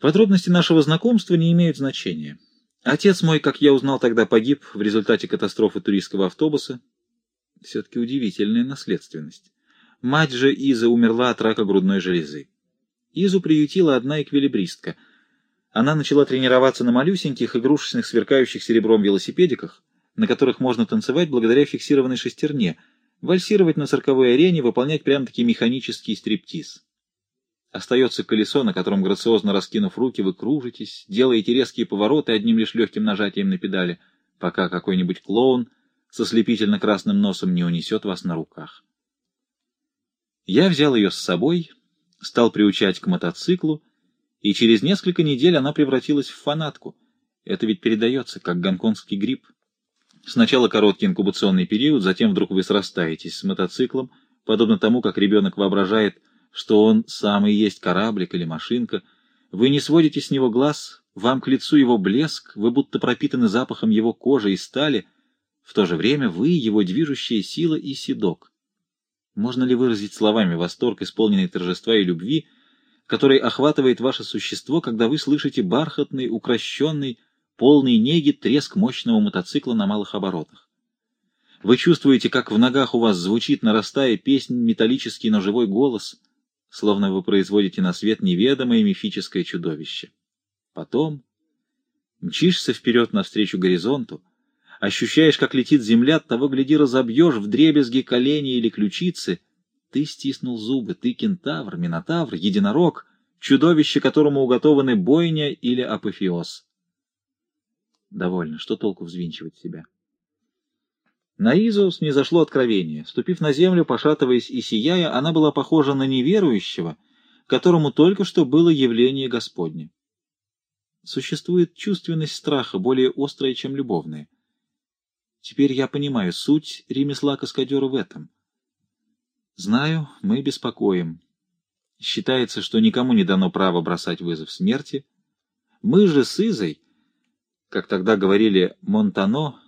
Подробности нашего знакомства не имеют значения. Отец мой, как я узнал тогда, погиб в результате катастрофы туристского автобуса. Все-таки удивительная наследственность. Мать же Иза умерла от рака грудной железы. Изу приютила одна эквилибристка. Она начала тренироваться на малюсеньких, игрушечных, сверкающих серебром велосипедиках, на которых можно танцевать благодаря фиксированной шестерне, вальсировать на цирковой арене, выполнять прям-таки механический стриптиз. Остается колесо, на котором, грациозно раскинув руки, вы кружитесь, делаете резкие повороты одним лишь легким нажатием на педали, пока какой-нибудь клоун со слепительно красным носом не унесет вас на руках. Я взял ее с собой, стал приучать к мотоциклу, и через несколько недель она превратилась в фанатку. Это ведь передается, как гонконгский грипп. Сначала короткий инкубационный период, затем вдруг вы срастаетесь с мотоциклом, подобно тому, как ребенок воображает, что он сам и есть кораблик или машинка. Вы не сводите с него глаз, вам к лицу его блеск, вы будто пропитаны запахом его кожи и стали, в то же время вы его движущая сила и седок. Можно ли выразить словами восторг, исполненный торжества и любви, который охватывает ваше существо, когда вы слышите бархатный, укращенный, полный неги треск мощного мотоцикла на малых оборотах? Вы чувствуете, как в ногах у вас звучит, нарастая песнь, металлический, но живой голос — словно вы производите на свет неведомое мифическое чудовище. Потом мчишься вперед навстречу горизонту, ощущаешь, как летит земля, того, гляди, разобьешь в дребезги колени или ключицы. Ты стиснул зубы, ты кентавр, минотавр, единорог, чудовище, которому уготованы бойня или апофеоз. Довольно, что толку взвинчивать себя? На Изус не зашло откровение. Ступив на землю, пошатываясь и сияя, она была похожа на неверующего, которому только что было явление Господне. Существует чувственность страха, более острая, чем любовная. Теперь я понимаю суть ремесла каскадера в этом. Знаю, мы беспокоим. Считается, что никому не дано право бросать вызов смерти. Мы же с Изой, как тогда говорили Монтано,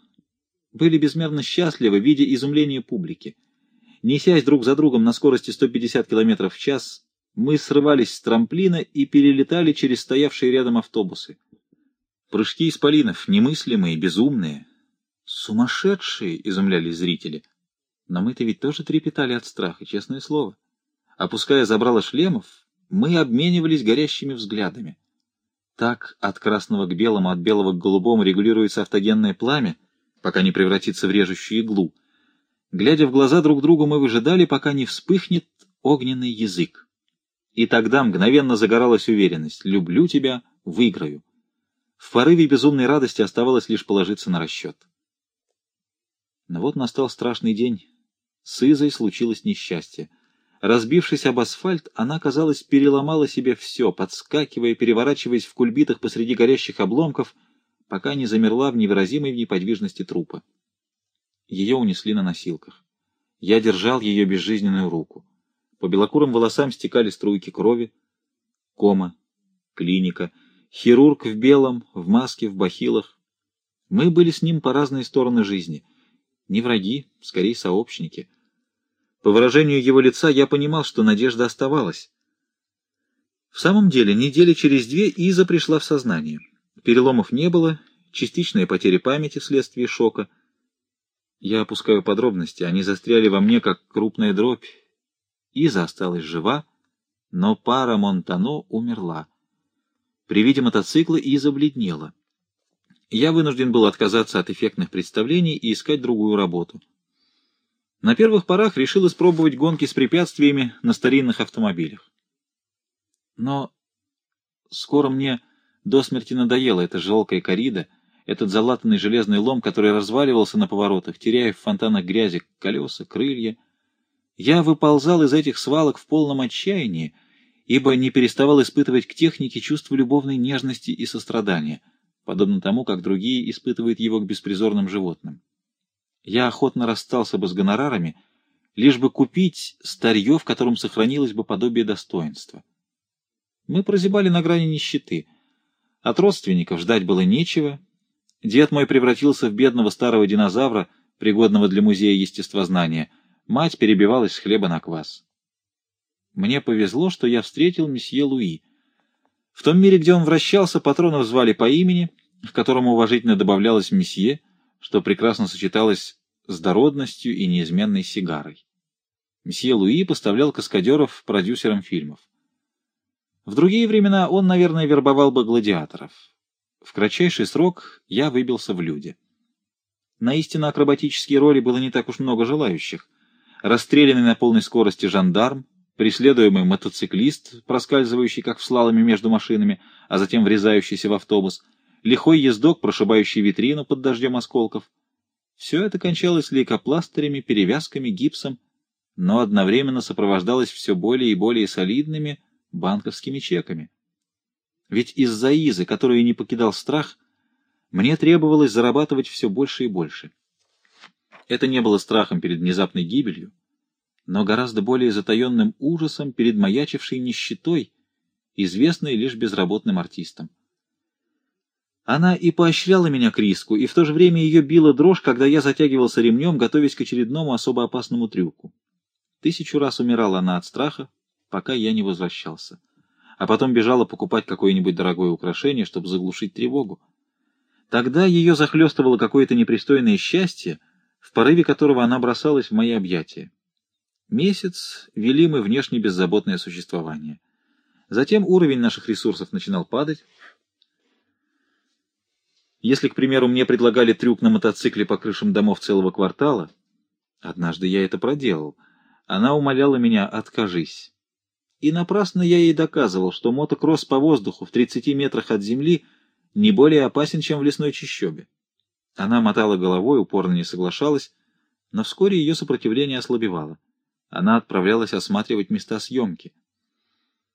были безмерно счастливы, видя изумление публики. Несясь друг за другом на скорости 150 км в час, мы срывались с трамплина и перелетали через стоявшие рядом автобусы. Прыжки исполинов, немыслимые, безумные. Сумасшедшие, изумлялись зрители. Но мы-то ведь тоже трепетали от страха, честное слово. Опуская забрало шлемов, мы обменивались горящими взглядами. Так от красного к белому, от белого к голубому регулируется автогенное пламя, пока не превратится в режущую иглу. Глядя в глаза друг другу, мы выжидали, пока не вспыхнет огненный язык. И тогда мгновенно загоралась уверенность «люблю тебя, выиграю». В порыве безумной радости оставалось лишь положиться на расчет. Но вот настал страшный день. С Изой случилось несчастье. Разбившись об асфальт, она, казалось, переломала себе все, подскакивая, переворачиваясь в кульбитах посреди горящих обломков — пока не замерла в невыразимой неподвижности трупа. Ее унесли на носилках. Я держал ее безжизненную руку. По белокурым волосам стекали струйки крови. Кома, клиника, хирург в белом, в маске, в бахилах. Мы были с ним по разные стороны жизни. Не враги, скорее сообщники. По выражению его лица я понимал, что надежда оставалась. В самом деле, недели через две Иза пришла в сознание. Переломов не было, частичная потеря памяти вследствие шока. Я опускаю подробности, они застряли во мне, как крупная дробь. Иза осталась жива, но пара Монтано умерла. При виде мотоцикла Иза бледнела. Я вынужден был отказаться от эффектных представлений и искать другую работу. На первых порах решил испробовать гонки с препятствиями на старинных автомобилях. Но скоро мне до смерти надоела эта желкая корида, этот залатанный железный лом, который разваливался на поворотах, теряя в фонтанах грязи колеса, крылья. Я выползал из этих свалок в полном отчаянии, ибо не переставал испытывать к технике чувство любовной нежности и сострадания, подобно тому, как другие испытывают его к беспризорным животным. Я охотно расстался бы с гонорарами, лишь бы купить старье, в котором сохранилось бы подобие достоинства. Мы прозябали на грани нищеты — от родственников ждать было нечего. Дед мой превратился в бедного старого динозавра, пригодного для музея естествознания. Мать перебивалась с хлеба на квас. Мне повезло, что я встретил месье Луи. В том мире, где он вращался, патронов звали по имени, к которому уважительно добавлялось месье, что прекрасно сочеталось с дородностью и неизменной сигарой. Месье Луи поставлял каскадеров продюсерам фильмов. В другие времена он, наверное, вербовал бы гладиаторов. В кратчайший срок я выбился в люди. На истинно акробатические роли было не так уж много желающих. Расстрелянный на полной скорости жандарм, преследуемый мотоциклист, проскальзывающий как в слаломе между машинами, а затем врезающийся в автобус, лихой ездок, прошибающий витрину под дождем осколков. Все это кончалось лейкопластырями, перевязками, гипсом, но одновременно сопровождалось все более и более солидными банковскими чеками. Ведь из-за Изы, которую не покидал страх, мне требовалось зарабатывать все больше и больше. Это не было страхом перед внезапной гибелью, но гораздо более затаенным ужасом перед маячившей нищетой, известной лишь безработным артистам. Она и поощряла меня к риску, и в то же время ее била дрожь, когда я затягивался ремнем, готовясь к очередному особо опасному трюку. Тысячу раз умирала она от страха, пока я не возвращался. А потом бежала покупать какое-нибудь дорогое украшение, чтобы заглушить тревогу. Тогда ее захлестывало какое-то непристойное счастье, в порыве которого она бросалась в мои объятия. Месяц вели мы внешне беззаботное существование. Затем уровень наших ресурсов начинал падать. Если, к примеру, мне предлагали трюк на мотоцикле по крышам домов целого квартала, однажды я это проделал — она умоляла меня «откажись». И напрасно я ей доказывал, что мотокросс по воздуху в 30 метрах от земли не более опасен, чем в лесной чащобе. Она мотала головой, упорно не соглашалась, но вскоре ее сопротивление ослабевало. Она отправлялась осматривать места съемки.